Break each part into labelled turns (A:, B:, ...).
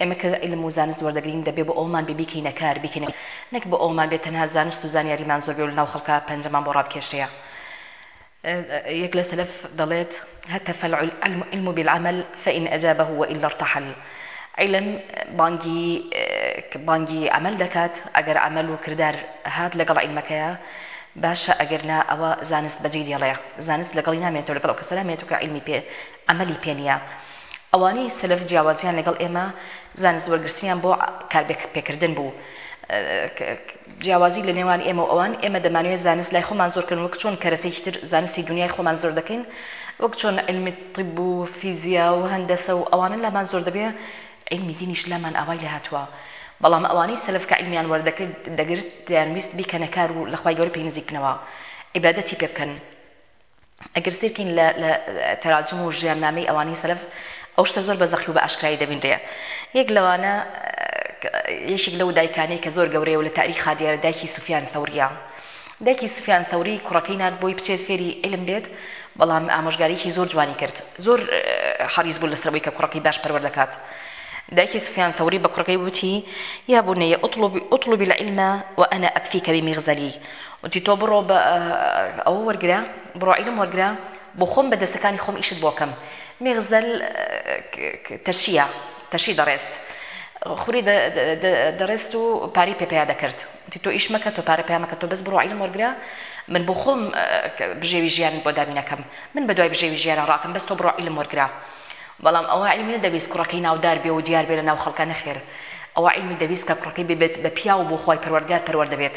A: ئێمە کە عیلم و زانست وەردەگرین دەبێ بۆ ئەوەمان بێ بیکەینە کار، بیکەینە کار. نەک بۆ ئەوەمان بێ تەنها زانست و زانیاریمان زۆر بێ و لە ناو خەڵکا پەنجەمان بۆ ڕابکێشرێ. یەک لە سەلەف دەڵێت، هتف العلم بالعمل فان اجابه والا ارتحل، عیلم بانگی بانگی عەمەل دەکات، ئەگەر عەمەل و کردار هات لەگەڵ عیلمەکەیا باشە، ئەگەر نا ئەوە زانست بەجێی دێڵێ. زانست لەگەڵی نامێنێتەوە، لەگەڵ ئەو کەسە نامێنێتەوە کە عیلمی پێ عەمەلی پێ نییە. ئەوانەی سەلەف جیاوازیان لەگەڵ ئێمە زانست وەرگرتنیان بۆ کارپێکردن بوو. جیاوازی لە نێوان ئێمە و ئەوان، ئێمە دەمانەوێت زانست لای خۆمان زۆر بکەن وەک چۆن کەرەسەیەکی تر زانستی دونیای خۆمان زۆر دەکەین، وەک چۆن عیلمی طیب و فیزیا و هەندەسە و ئەوانە لامان زۆر دەبێ، عیلمی دینیش لامان ئاوای لێ هاتووە. بەڵام ئەوانەی سەلەف کە عیلمیان وەردەگرت دەیانویست بیکەنە کار و لە خوای گەورە پێی نزیک بنەوە، عیبادەتی پێ بکەن. ئەگەر سەیر کەین لە لە تەراجم و ژیاننامەی ئەوانەی سەلەف ئەو شتە زۆر بە زەقی و بە ئاشکرای دەبینرێ یەک لەوانە یەکێک لەو دایکانەی کە زۆر گەورەیە و لە تاریخا دیارە دایکی سوفیان ثەوریە دایکی سوفیان ثەوری کوڕەکەی نارد بۆی بچێت فێری علم بێت بەڵام ئامۆژگاریکی زۆر جوانی کرد زۆر حەریز بوو لەسەر بووی کە کوڕەکەی باش پەروەر دەکات دایکی سوفیان ثەوری بە کوڕەکەی وتی یا بنیە اطلب اطلب العلم وانا اكفيك بمغزلي وتی تۆ بڕۆ بە ئەوە وەرگرە بڕۆ عیلم وەرگرە بۆ خۆم بە دەستەکانی خۆم ئیشت بۆ کەم میغزەل تەرشیە تەرشی دەڕێست خوری دەڕێست و پاری پێ پیا دەکرد وتی تۆ ئیش مەکە تۆ پارە پیا مەکە تۆ بەس بڕۆ عیلم وەرگرە من بۆ خۆم بژێوی ژیان بۆ دابینەکەم من بە دوای بژێوی ژیانە ڕاکەم بەس تۆ بڕۆ عیلم وەرگرە بەڵام ئەوە عیلمی نەدەویست کوڕەکەی ناودار بێ و دیار بێ لە ناو خەڵکە نەخێر ئەوە عیلمی دەویست کە کوڕەکەی ببێت بە پیاو بۆ خوای پەروەردگار پەروەردە بێت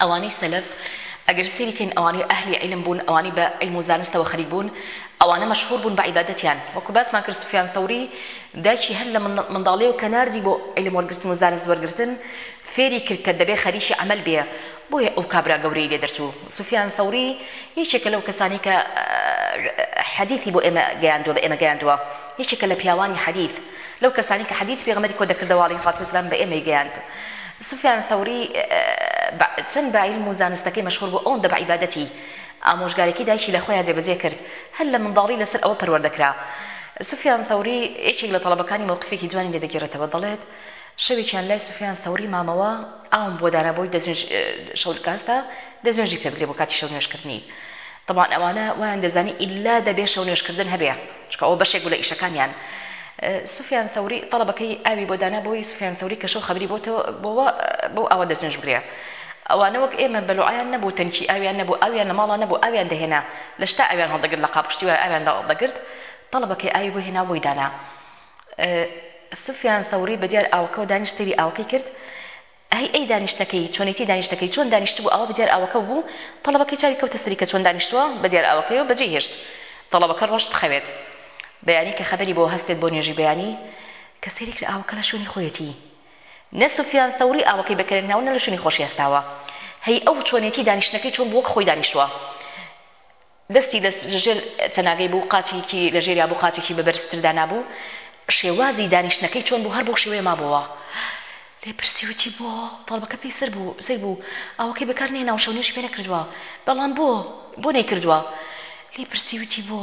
A: ئەوانەی سەلەف ئەگەر سەیری کەین ئەوانەی ئەهلی عیلم بوون ئەوانەی بە عیلم و زانستەوە خەریک بوون ئەوانە مەشهور بوون بە عیبادەتیان وەکو باسمان کرد سفیان ثەوری دایکی هەر لە منداڵیەوە کە ناردی بۆ عیلم وەرگرتن و زانست وەرگرتن فێری کرد کە دەبێ خەریکی عەمەل بێ بۆیە ئەو کابرا گەورەی لێ دەرچوو سفیان ثەوری یەکێکە لەو کەسانی کە حەدیثی بۆ ئێمە گەیاندووە بە ئێمە گەیاندووە یەکێکە لە پیاوانی حەدیث لەو کەسانەی کە حەدیسی پێغەمبەری کۆ دەکردەوە عەلەیهی سڵاتو وەسەلام بە ئێمەی گەیاند سفیان ثوری بە چەند بە عیلم و زانستەکەی مەشهور بوو ئەوەندە بە عیبادەتی ئامۆژگارێکی دایکی لە خۆیان جێبەجێ کرد هەر لە منداڵی لەسەر ئەوە پەروەردە کرا سفیان ثوری یەکێک لە تەڵەبەکانی مەوقفێکی جوانی لێ دەگێڕێتەوە دەڵێت شەوێکیان لای سفیان ثوری مامەوە ئاوم بۆ دانا بۆی دەزنج شەولکاستا دەزنجی پێ بگرێ بۆ کاتی شەو نوێژکردنی طبعا ئەوانە وایان دەزانی ئیلا دەبێ شەو نوێژکردن هەبێ چونکە ئەوە بەشێک بوو لە ئیشەکانیان سوفیان ثوری طلبەکەی ئاوی بۆ دانا بۆی سوفیان ثوری کە شەو خەبری بۆتەوە بۆوە بۆ ئاوا دەستنوێژ بگرێ ئەوانە وەک ئێمە بەلوعیان نەبوو تەنکی ئاویان نەبوو ئاویان لە ماڵا نەبوو ئاویان دەهێنا لە شتا ئاویان هەڵدەگرت لە قاپشتی وای ئاویان دەگرت طلبەکەی ئاوی بۆ هێنا بۆی دانا سوفیان ثوری بەدیار ئاوەکەەوە دانیش سەیری ئاوەکەی کرد ئەهی ئەی دانیشتەکەی چۆنێتی دانیشتەکەی چۆن دانیشتبوو ئاوا بەدیار ئاوەکەو بوو تەڵەبەکەی چاوی کەوتە سەری کە چۆن دانیشتووە بەدیار ئاوەکەیەوە بەجێی هێشت تەڵەبەکە ڕۆشت بخەوێت بەیانی کە خەبەری بۆ هەستێت بۆ نوێژی بەیانی کە سەیری کرد ئاوەکە لە شوێنی خۆیەتی نە سوفیان ثەوری ئاوەکەی بەکەرێک ناوە نە لە شوێنی خۆشی هەستاوە هەی ئەو چۆنێتی دانیشتنەکەی چۆن بوو وەک خۆی دانیشتووە دەستی لە ژێر چەناگەی بوو، قاچێکی لە ژێریا بوو، قاچێکی بە بەرزتر دانابوو. شێوازی دانیشتنەکەی چۆن بوو، هەر بەو شێوەیە مابۆوە. لێ پرسی وتی، بۆ؟ تاڵبەکە پێی سەر بوو، سەیر بوو. ئاوەکەی بە کار نەهێناوە، شەو نوێژی پێ نەکردووە. بەڵام بۆ؟ بۆ نەیکردووە؟ لێی پرسی وتی، بۆ؟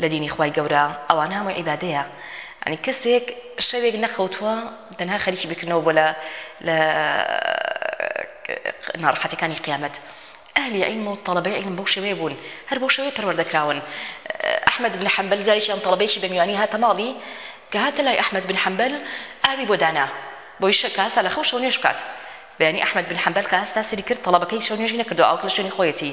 A: لە دینی خوای گەورە ئەوانە هەمووی عیبادەیە یانی کەسێک شەوێک نەخەوتووە تەنها خەریکی بیرکردنەوە بۆ لە لە ناڕەحەتەکانی قیامەت ئەهلی علم و طلبەی علم بەو شێوەیە بوون هەر بەو شێوەیە پەروەردە کراون ئەحمەد بن حەنبەل جارێکیان طلبەیەکی بە میوانی هاتە ماڵی کە هاتە لای ئەحمەد بن حەنبەل ئاوی بۆ دانا بۆی شە کە هەستا لە خەو شەو نوێژ بکات بەیانی ئەحمەد بن حەنبەل کە هەستا سەری کرد طلبەکەی شەو نوێژی نەکردو ئاوەکە لە شوێنی خۆیەتی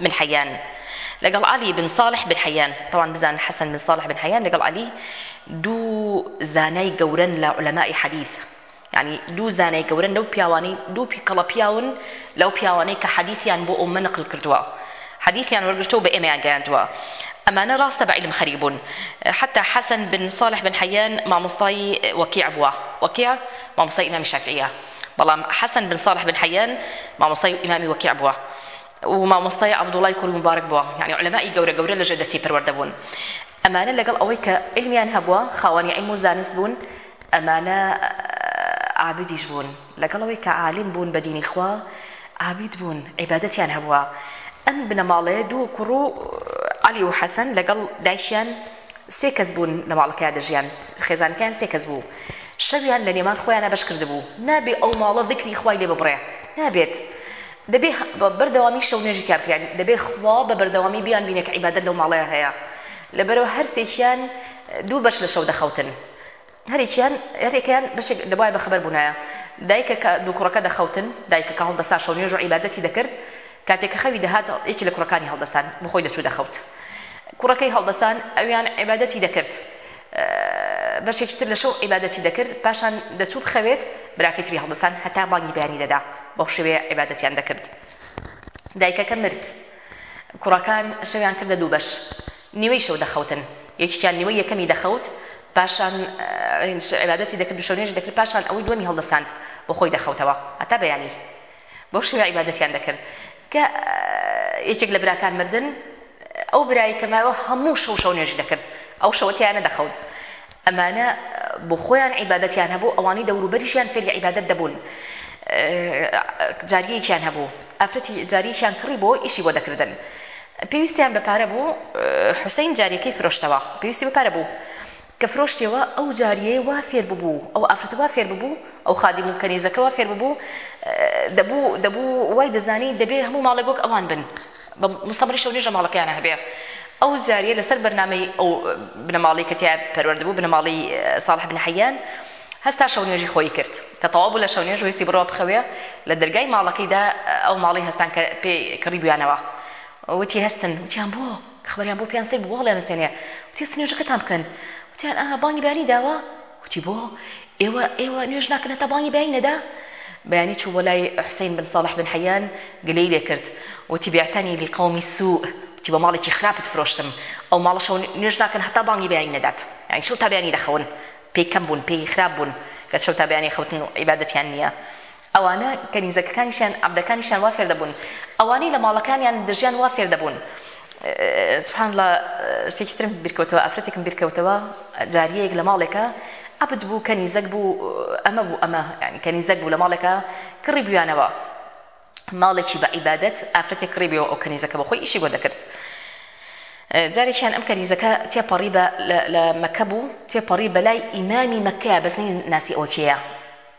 A: بن حەیان لەگەڵ عەلی بن ساڵح بن حەیان تاوان بزانن حەسەن بن ساڵح بن حەیان لەگەڵ عەلی دوو زانای گەورەن لە عولەمای حەدیث یعنی دوو زانای گەورەن لەو پیاوانی دوو پیکەڵە پیاون لەو پیاوانەی کە حەدیثیان بۆ ئەومە نقل کردووە حەدیثیان وەرگرتەوە بە ئێمەیان گەیاندووە ئەمانە ڕاستە بە علم خەری بوون حتا حەسەن بن صالح بن حەیان مامۆستای وەکیع بووە وەکیع مامۆستای ئیمامی شافعیە بەڵام حەسەن بن صالح بن حەیان مامۆستای ئیمامی وەکیع بووە و مامۆستای عبدوڵای کوڕی موبارک بووە یانی علەمائی گەورە گەورە لەژێر دەستی پەروەردە بوون ئەمانە لەگەڵ ئەوەی کە علمیان هەبووە خاوەنی علم و زانست بوون ئەمانە عابدیش بوون لەگەڵەوەی کە عالم بوون بە دینی خوا عابد بوون عیبادەتیان هەبووە ئەم بنەماڵەیە دوو کوڕ و علی و حەسەن لەگەڵ دایشیان سێ کەس بوون لە ماڵەکەیا دەژیان خێزانکەیان سێ کەس بوو شەویان لە نێمان خۆیانە بەش کرد بوو نابێ ئەو ماڵە ذکری خوای لێ ببڕێ نابێت دەبێ بە بەردەوامی شەو نوێژی تیا بکرێن دەبێ خوا بە بەردەوامی بیان بینێ کە عیبادەت لەو ماڵەیە هەیە لەبەرەوە هەرسێکیان دوو بەش لە شەو دەخەوتن هەرێکیان هەرێکیان بەشێک دەبایە بە خبەر بوونایە دایکە کە دوو کوڕەکە دەخەوتن دایکە کە هەڵدەسا شەو نوێژ و عیبادەتی دەکرد کاتێک کە خەوی دەهات یەکی لە کوڕەکانی هەڵدەستان بخۆی دەچوو دەخەوت کوڕەکەی هەڵدەستان ئەویان عیبادەتی دەکرد بەشێکی تر لە شەو عیبادەتی دەکرد پاشان دەچوو بخەوێت براکەی تری هەڵدەسان هەتا بانگی بەیانی دەدا بەو شوێ عیبادەتیان دەکرد دایکەکە مرد کوڕەکان شەویان کردە دوو بەش نیوەی شەو دەخەوتن یەکیان نیوەی یەکەمی دەخەوت پاشان عیبادەتی دەکرد و شەونێژ دەکرد پاشان ئەوەی دووەمی هەڵدەساند بۆ خۆی دەخەوتەوە هەتا بەیانی بەو شێوە عیبادەتیان دەکرد کە یەکێک لە براکان مردن ئەو برایی کە ماوە هەموو شەو شەو نوێژی دەکرد ئەو شەوەتیان نەدەخەوت ئەمانە بۆ خۆیان عیبادەتیان هەبوو ئەوانی دەوروبەریشیان فێری عیبادەت دەبوون جاریەکیان هەبوو ئافرەتی جاریشیان کڕی بۆ ئیشی بۆ دەکردن پێویستیان بە پارە بوو حوسین جاریەکەی فرۆشتەوە پێویستی بە پارە بوو کە فرۆشتیەوە ئەو جاریەی وا فێر ببوو ئەو ئافرەتە وا فێر ببوو ئەو خادم و کەنیزەکە وا فێر ببوو دەبوو دەبوو وای دەزانی دەبێ هەموو ماڵێک وەک ئەوان بن بە مستەمری شەو نوێژە ماڵەکەیانە هەبێ ئەو جاریە لەسەر بەرنامەی ئەو بنەماڵی کە تیا پەروەرد بوو بنەماڵی ساڵح بن حەیان هەستا شەو نوێژی خۆی کرد کە تەواو بوو لە شەو نوێژ ویستی بڕۆ بخەوێ لە دەرگای ماڵەکەیدا ئەو ماڵی هەستان کە پێی کڕی بویانەوە وتی هەستن وتیان بۆ خبریان بۆ پێیان سەیر بوو هەڵیان ئەستێنێ وتی ئێستا نوێژەکەتان بکەن وتیان ئا بانگی بەیانی داوە وتی بۆ ئێوە ئێوە نوێژ ناکەن هەتا بانگی بەیانی نەدا بەیانی چوو بۆ لای حسین بن صالح بن حەیان گلەی لێ کرد وتی بعتنی لقومی سوء وتی بە ماڵێکی خراپت فرۆشتم ئەو ماڵەشەو نوێژ ناکەن هەتا بانگی بەیانی نەدات یعنی شەو تا بەیانی دەخەون پێی کەم بوون پێی خراپ بوون کە شەو تا بەیانی خەوتن و عیبادەتیان نییە ئەوانە کەنیزەکەکانیشیان عەبدەکانیشیان وا فێر دەبوون ئەوانەی لە ماڵەکانیان دەژیان وا فێر دەبوون سبحان الله شتێکی ترم بیرکەوتەوە ئافرەتێکم بیرکەوتەوە جاریەیەک لە ماڵێکە عەبد بوو کەنیزەک بوو ئەمە بوو ئەمە ینی کەنیزەک بوو لە ماڵێکە کڕی بویانەوە ماڵێکی بە عیبادەت ئافرەتێک کڕی بێەوە ئەو کەنیزەکە بە خۆی ئیشی بۆ دەکرد جارێکیان ئەم کەنیزەکە تێپەڕی بە لە مەکە بوو تێپەڕی بەلای ئیمامی مەکەیە بەس ناسی ئەوکیەیە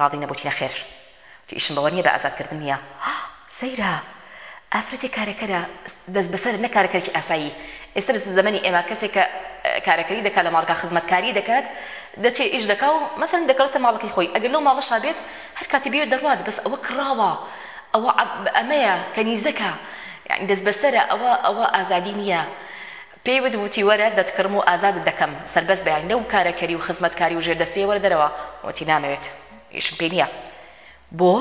A: ڕاضی نەبوویت نەخێر تو ئیشم بەوە نیە بە ئازاد کردن نیە هاا سەیرە ئافرەتێک کارەکەرە دەست بەسەرە نەک کارەکەرێکی ئاسایی ئێستا لە زەمەنی ئێمە کەسێک کە کارەکەری دەکات لە ماڵەکە خزمەتکاری دەکات دەچێ ئیش دەکا و مەسەلەن دەگەڕێتە ماڵەکەی خۆی ئەگەر لەو ماڵەشا بێت هەر کاتی بوێت دەڕوات بەس ئەوە کڕاوە ئەوە ئەمەیە کەنیزەکە یانی دەست بەسەرە ئەوە ئەوە ئازادی نییە پێی وت وتی وەرە دەتکڕم و ئازادت دەکەم سەربەست بە یانی لەو کارە کەری و خزمەت کاری و ژێر دەستیە وەرە دەرەوە وتی نامەوێت ئیشم پێ نیە بۆ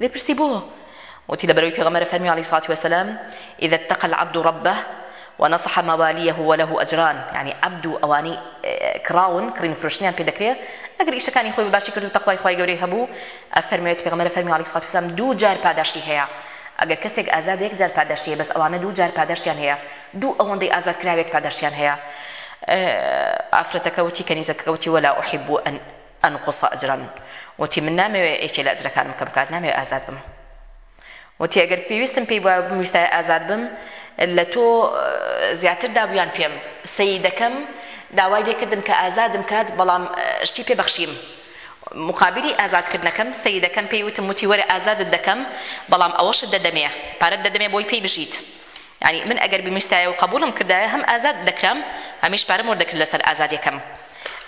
A: لێ پرسی بۆ وتی لەبەرەوەی پێغەمەرە فەرمی علی سات وسلام اذا اتقى العبد ربه ونصح موالیه وله اجران یعنی عبد و ئەوانی کراون کڕین فرشتنیان پێ دەکرێت ئەگەر ئیشەکانی خۆی باشی کرد و تەقوای خۆی گەورەی هەبوو ئەفەرمێت پێغەمەرە فەرمی علی سات وسلام دوو جار پاداشتی هەیە ئەگەر کەسێک ئازادێک جار پاداشتیە بەس ئەوانە دوو جار پاداشتیان هەیە دوو ئەوەندەی ئازادکراوێک پاداشتیان هەیە ئافرەتەکە وتی کەنیزەکەکە وتی ولا احب ان انقص اجرا وتی من نامەوێ یەکێ لە ئەجرەکانم کەم بکات نامەوێ ئازاد بم وتی ئەگەر پێویستم پێی وایە بمویستایە ئازاد بم لە تۆ زیاتر دابویان پێم سیدەکەم داوای لێکردم کە ئازادم کات بەڵام شتی پێ بەخشیم مقابلی ئازادکردنەکەم سیدەکەم پێی وتم وتی وەرە ئازادت دەکەم بەڵام ئەوەشت دەدەمێ پارەت دەدەمێ بۆی پێی بژیت یانی من ئەگەر بمویستایە و قەبووڵم کردایە هەم ئازاد دەکرام هەمیش پارەم وەردەگرت لەسەر ئازادیەکەم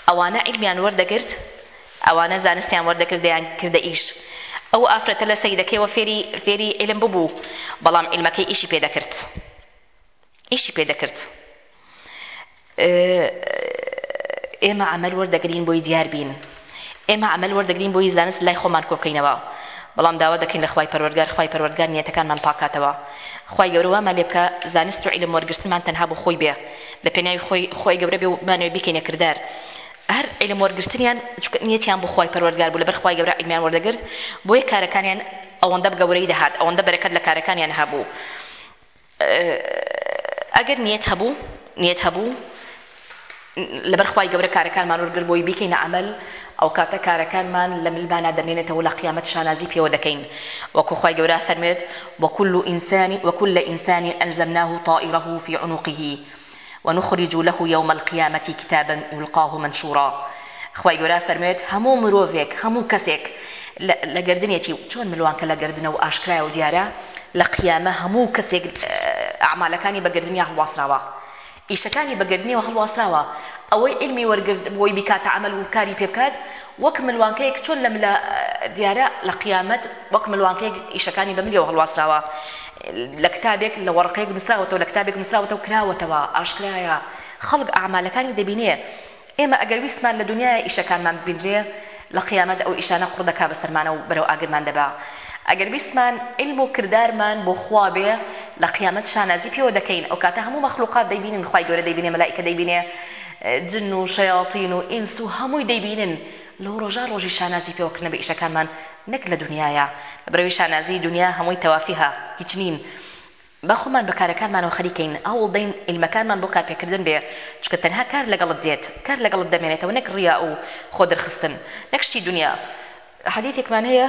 A: ئەوانە عیلمیان وەردەگرت ئەوانە زانستیان وەردەگرت دەیان کردە ئیش ئەو ئافرەتە لە سەیدەکەیەوە فێری فێری عیلم ببوو بەڵام عیلمەکەی ئیشی پێدەکرد ئیشی پێدەکرد ئێمە ئەمەل وەردەگرین بۆی دیار بین ئێمە ئەمەل وەردەگرین بۆی زانست لای خۆمان کۆبکەینەوە بەڵام داوا دەکەین لە خوای پەروەردگار خوای پەروەردگار نیەتەکانمان پاکاتەوە خوای گەورە وامان لێ بکە زانست و عیلم وەرگرتنمان تەنها بۆ خۆی بێ لە پێناوی خۆی خۆی گەورە بێ و بمانەوێ بیکەینە کردار هەر عیلم وەرگرتنیان نیەتیان بۆ خوای پەروەردگار بوو لەبەر خوای گەورە عیلمیان وەردەگرت بۆیە کارەکانیان ئەوەندە بگەورەی دەهات ئەوەندە بەرەکەت لە کارەکانیان هەبوو ئەگەر نیەت هەبوو نیەت هەبوو لەبەر خوای گەورە کارەکانمان وەرگر بۆی بیکەینە عەمەل ئەوکاتە کارەکانمان لە ملمانا دەمێنێتەوە لە قیامەت شانازی پێوە دەکەین وەکو خوای گەورە فەرمێت وەکل ئینسانی وەکل ئینسانی ئەلزەمناه طائره فی عنقه ونخرج له یوم القیامە کتابا یلقاه منشورا خوای گەورە فەرموێت هەموو مرۆڤێک هەموو کەسێک لە گەردنێتی چۆن ملوانکە لە گەردنە و ئاشکرایە و دیارە لە قیامە هەموو کەسێک ئەعمالەکانی بە گەردنیا هەڵواسراوە ئیشەکانی بە گەردنیەوە هەڵواسراوە ئەوەی علمی وەرگرت بۆی بیکاتە عمل و کاری پێ بکات وەک ملوانکەیەک چۆن لە ملا دیارە لە قیامەت وەک ملوانکەیەک ئیشەکانی بە ملیەوە هەڵواسراوە لە کتابێک لە وەڕقەیەک نووسراوەتەوە لە کتابێک نووسراوەتەوە کراوەتەوە ئاشکرایە خەڵک ئەعمالەکانی دەبینێ ئێمە ئەگەر ویسمان لە دنیای ئیشەکانمان ببینرێ لە قیامەت ئەو ئیشانە قڕ دەکا بەسەرمانە و بەرەو ئاگرمان دەبا ئەگەر ویسمان علم و کردارمان بۆ خوا بێ لە قیامەت شانازی پێوە دەکەین ئەو کاتە هەموو مەخلوقات دەیبینین خوای گەورە دەیبینێ مەلائیکە دەیبینێ جن و شەیاتین و ئینس و هەمووی دەیبینن لەو ڕۆژە ڕۆژی شانازی پێوە بکەنە بە ئیشەکانمان نەک لە دونیایە لەبرەوی شانازی دونیا هەمووی تەوافیهە هیچ نین با خۆمان بە کارەکانمانەوە خەریکەین هەوڵ دەین علمەکانمان بۆ کارپێکردن بێ چونکە تەنها کار لەگەڵت دێت کار لەگەڵت دەمێنێتەوە نەک ڕیا و خۆ دەرخستن نەک شتی دونیا حەدیثێکمان هەیە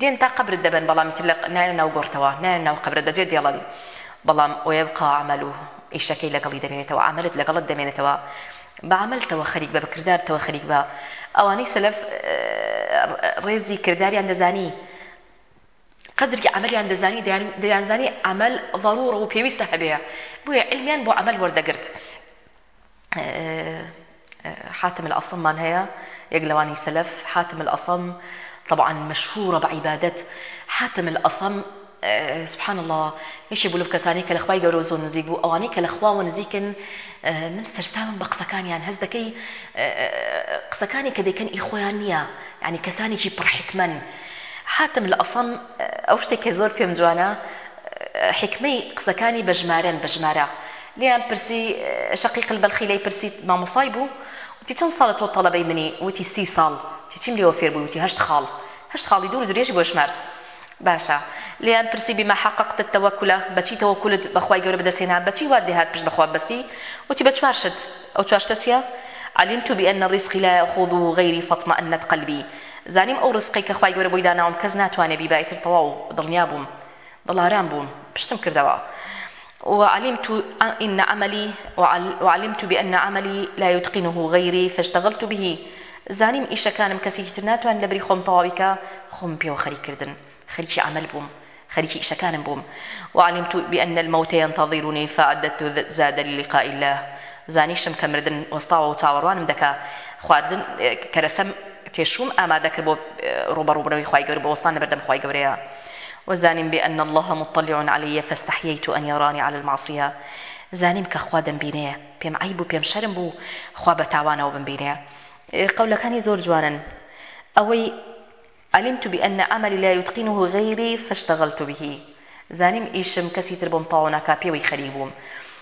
A: دێن تا قەبرت دەبەن بەڵام ئیتر لە نایەن ناو گۆڕتەوە نایەن ناو قەبرت بەجێ دێڵن بەڵام ویبقا عمله ئیشەکەی لەگەڵی دەمێنێتەوە عملت لەگەڵت دەمێنێتەوە بە عملتەوە خەریک بە بە کردارتەوە خەریک بە ئەوانەی سەلەف ڕێزی کرداریان دەزانی قدری عملیان دەزانی دەیانزانی عمل ضرورە و پێویستە هەبێ بۆیە علمیان بۆ عمل وەردەگرت حاتم الاصم مان هەیە یەک لەوانی سەلەف حاتم الاصم طبعا مشهورە بە عیبادەت حاتم الاصم سبحان الله یەکێ بوو لەو کەسانی کە لە خوای گەورە زۆر نزیک بوو ئەوانەی کە لە خواوە نزیکن من سەرسامم بە قسەکانیان هەست دەکەی قسەکانی کە دەکەن ئی خۆیان نییە ینی کەسانێکی پڕحکمەن حاتم لە ئەسەم ئەو شتێکە زۆر پێم جوانە حکمەی قسەکانی بەژمارن بەژمارە لێیان پرسی، شقیق البلخی لێی پرسی، مامۆستای بوو؟ وتی، چەند ساڵە تۆ تەڵەبەی منی؟ وتی، سی ساڵ. وتی، چیم لێوە فێر بووی؟ وتی، هەشت خاڵ. هەشت خاڵی دوور و درێژی بۆ شمارد. باشە. لێیان پرسی، بما حققت التوکل، بە چی تەوەکولت بە خوای گەورە بەدەست هێنا؟ بە چی وات لێ هات پشت بە خوا ببەستی؟ وتی، بە چوار شت. ئەو چوار شتە چییە؟ علمت بأن رزقی لا یأخذه غیری فاطمأنت قلبی، زانیم ئەو رزقەی کە خوای گەورە بۆی داناوم کەس ناتوانێ بیبا ئیتر تەواو دڵنیا بووم، دڵارام بووم، پشتم کردەوە. وعلمت ان عملی وعلمت بان عملی لا یتقنه غیری فاشتغلت به زانیم ئیشەکانم کەسێکی تر ناتوانێت لەبری خۆم تەواو بیکا خۆم پێوە خەریک کردن خەریکی عەمەل بووم خەریکی ئیشەکانم بووم وعلمت بان الموت ینتظرنی فاعددت زادی للقاء اللە زانیشم کە مردن وەستاوە و چاوەڕوانم دەکا خواردن کەرەسەم تێشووم ئامادە کرد بۆ ڕووبەڕووبوونەوەی خوای گەورە بۆ وەستان لەبەردەم خوای گەورەیا. وە زانیم بئن اللە مطلع علیە فاستحییت ان یرانی علی المعصیە زانیم کە خوا دەمبینێ پێم عەیب و پێم شەرم بوو خوا بە تاوانەوە بمبینێ قەولەکانی زۆر جوانن ئەوەی علمت بأن عملي لا يتقنه غيري فاشتغلت به زانیم ئیشم کەسی تر بۆم تەواو ناکا پێوەی خەریک بووم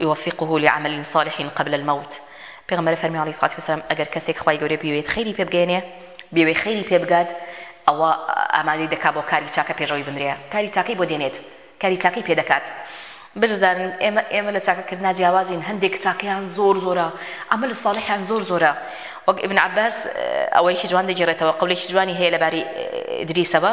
A: یوفقه لعمل صالح قبل الموت پێغەمبەر فەرمی علیه الصلوة والسلام ئەگەر کەسێک خوای گەورە بیەوێت خیری پێ بگەیەنێ بیەوێ خیری پێ بگات ئەوا ئامادەی دەکا بۆ کاری چاکە پێشەوەی بمرێ کاری چاکەی بۆ دێنێت کاری چاکەی پێ دەکات بجزان ئێمە ئێمە لە چاکەکردنا جیاوازین هەندێک چاکەیان زۆر زۆرە ئەمەل ساڵحیان زۆر زۆرە وەک ابن عباس ئەوەیکی جوان دەگیرێتەوە قولێکی جوانی هەیە لەباری ئدریسەوە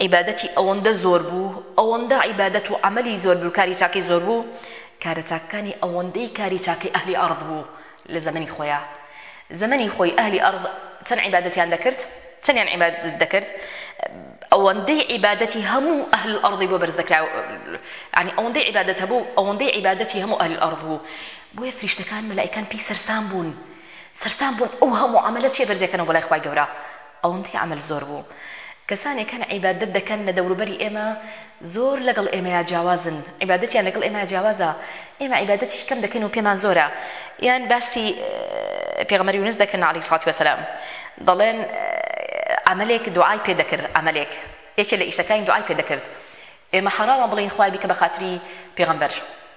A: عیبادەتی ئەوەندە زۆر بوو، ئەوەندە عیبادەت و عەمەلی زۆر بوو، کاری چاکەی زۆر بوو، کارە چاکەکانی ئەوەندەی کاری چاکەی ئەهلی ئەڕد بوو لە زەمەنی خۆیا. زەمەنی خۆی ئەهلی ئەڕد چەند عیبادەتیان دەکرد؟ چەندیان عیبادەت دەکرد؟ ئەوەندەی عیبادەتی هەموو ئەهل ئەڕدی بۆ بەرز دەکرا، یەعنی ئەوەندەی عیبادەت هەبوو، ئەوەندەی عیبادەتی هەموو ئەهل ئەڕد بوو. بۆیە فریشتەکان، مەلائیکان پێی سەرسام بوون، سەرسام بوون ئەو هەموو عەمەلە چییە بەرزی ئەکەنەوە بۆ لای خوای گەورە؟ ئەوەندەی ئەمەل زۆر بوو کەسانێک هەن عیبادەت دەکەن لە دەوروبەری ئێمە زۆر لەگەڵ ئێمەیا جیاوازن عیبادەتیان لەگەڵ ئێمەیا جیاوازە ئێمە عیبادەتیش کەم دەکەین و پێمان زۆرە یان باسی پێغەمبەر یونس دەکەن عەلەیهی سڵات وەسەلام دەڵێن عملێک دوعای پێ دەکرد عملێک یەکێ لە ئیشەکانی دوعای پێ دەکرد ئێمە حەرامە بڵێین خوای بیکە بە خاتری پێغەمبەر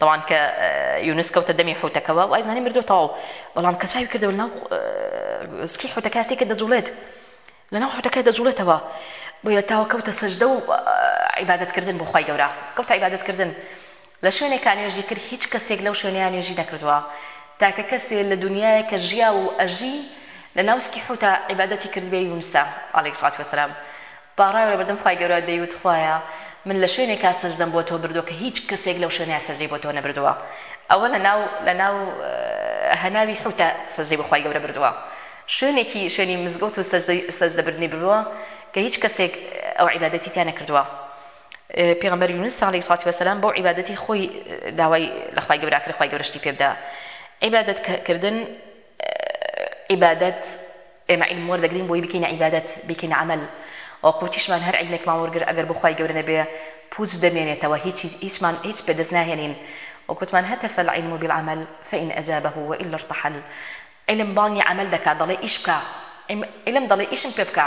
A: تاوان کە یونس کەوتە دەمی حوتەکەوە وای زانی مردووە تەواو بەڵام کە چاوی کردەوە لەناو سکی حوتەکاستی کە دەجوڵێت لەناو حوتەکە دەجوڵێتەوە بۆیە تاوە کەوتە سەجدە و عیبادەتکردن بۆ خی گەورە کەوتە عیبادەتکردن لە شوێنێکان نوێژی کرد هیچ کەسێک لەو شوێنیان نوێژی نەکردووە تاکە کەسێ لە دنیاە کە ژیا و ئەژی لە ناوسکی حوتە عیبادەتی کردبێ یونسە ئالیک سڵات وسلام با ڕای بڵێ بەردەم خوای گەورە دەیوت خوایە من لە شوێنێکا سەجدەم بۆ تۆ بردووە کە هیچ کەسێک لەو شوێنەیا سەجدەی بۆ تۆ نەبردووە ئەوە لە ناو لە ناو هەناوی حوتە سەجدەی بۆ خوای گەورە بردووە شوێنێکی شوێنی مزگەوت و سەجدەی سەجدە بردنی بووە کە هیچ کەسێک ئەو عیبادەتی تیا نەکردووە پێغەمبەر یونس علیه الصلاة والسلام بۆ عیبادەتی خۆی داوای لە خوای گەورە کرد خوای گەورە شتی پێ بدا عیبادەت کردن عیبادەت ئێمە عیلم وەردەگرین بۆی بیکەینە عیبادەت بیکەینە عەمەل وەک وتیشمان هەر عیلمێکمان وەرگر ئەگەر بۆ خوای گەورە نەبێ پوچ دەمێنێتەوە هیچی هیچمان هیچ بەدەست ناهێنین وەک وتمان هتف العلم بالعمل فان اجابه والا ارتحل عیلم بانگی عەمەل دەکات دەڵێ ئیش بکە عیلم دەڵێ ئیشم پێ بکە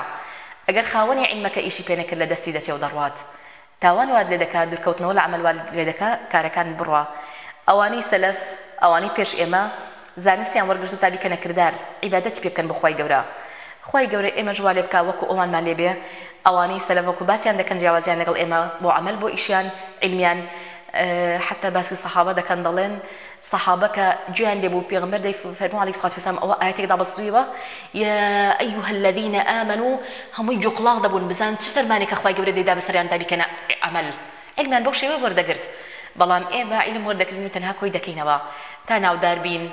A: ئەگەر خاوەنی عیلمەکە ئیشی پێ نەکرد لە دەستی دەچێ و دەڕوات تاوان وات لێدەکا دورکەوتنەوە لە عەمەل وات لێدەکا کارەکان بڕوا ئەوانەی سەلەف ئەوانەی پێش ئێمە زانستیان وەرگرتوە تا بیکەنە کردار عیبادەتی پێ بکەن بۆ خوای گەورە خوای گەورە ئێمەش وا لێبکا وەکو ئەوانمان لێبێ ئەوانەی سەلەف وەکو باسیان دەکەن جیاوازیان لەگەڵ ئێمە بۆ عەمەل بۆ ئیشیان علمیان حەتا باسی سەحابە دەکەن دەڵێن صحابە کە گوێیان لێ بوو پێغەمبەر دەی فەرموو عەلەیهی سڵات وسلام ئەوە ئایەتێک دابەزیوە یا ئەیها الذین آمنو هەمووی گوێ قوڵاغ دەبوون بزان چ فەرمانێک کە خوای گەورە دەیدا بەسەریان دا بیکەنە عەمەل علمیان بەو شێوەیە وەردەگرت بەڵام ئێمە علم وەردەگرین و تەنها کۆی دەکەینەوە تا ناودار بین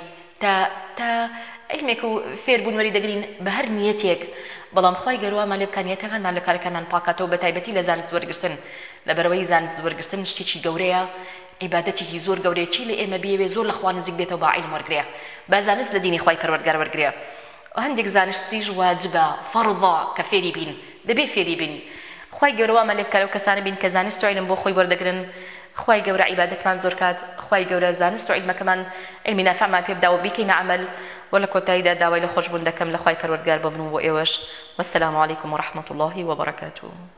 A: تا تا علمێک و فێربوون وەری دەگرین بە هەر نیەتێک بەڵام خی گەروامان لێ بکان یەتەکانمان لە کارەکانمان پاکاتەوە بە تایبەتی لە زانست وەرگتن لە بەرەوەی زانست وەرگتن شتێکی گەورەیە عیبادەتێکی زۆر گەورەیە کێ لە ئێمە بیەوێ زۆر لە خوا نزیک بێتەوە با عیلم وەرگرێ با زانست لە دینی خوای پەروەردگار وەرگرێ هەندێک زانستیش واجبە فەڕضە کە فێری بین دەبێ فێری بین خوای گەورە وامان لێ بکا لەو کەسانە بین کە زانست و عیلم بۆ خۆی وەردەگرن خوای گەورە عیبادەتمان زۆر کات خوای گەورە زانست و عیلمەکەمان عیلمی نافعمان پێ بدا و بیکەینە عەمەل و لە کۆتاییدا داوای لە خۆشبوون دەکەم لە خوای پەروەردگار بۆ من و بۆ ئێوەش وەسەلام علیکم و رەحمەتوڵڵاهی وبەڕەکاتوو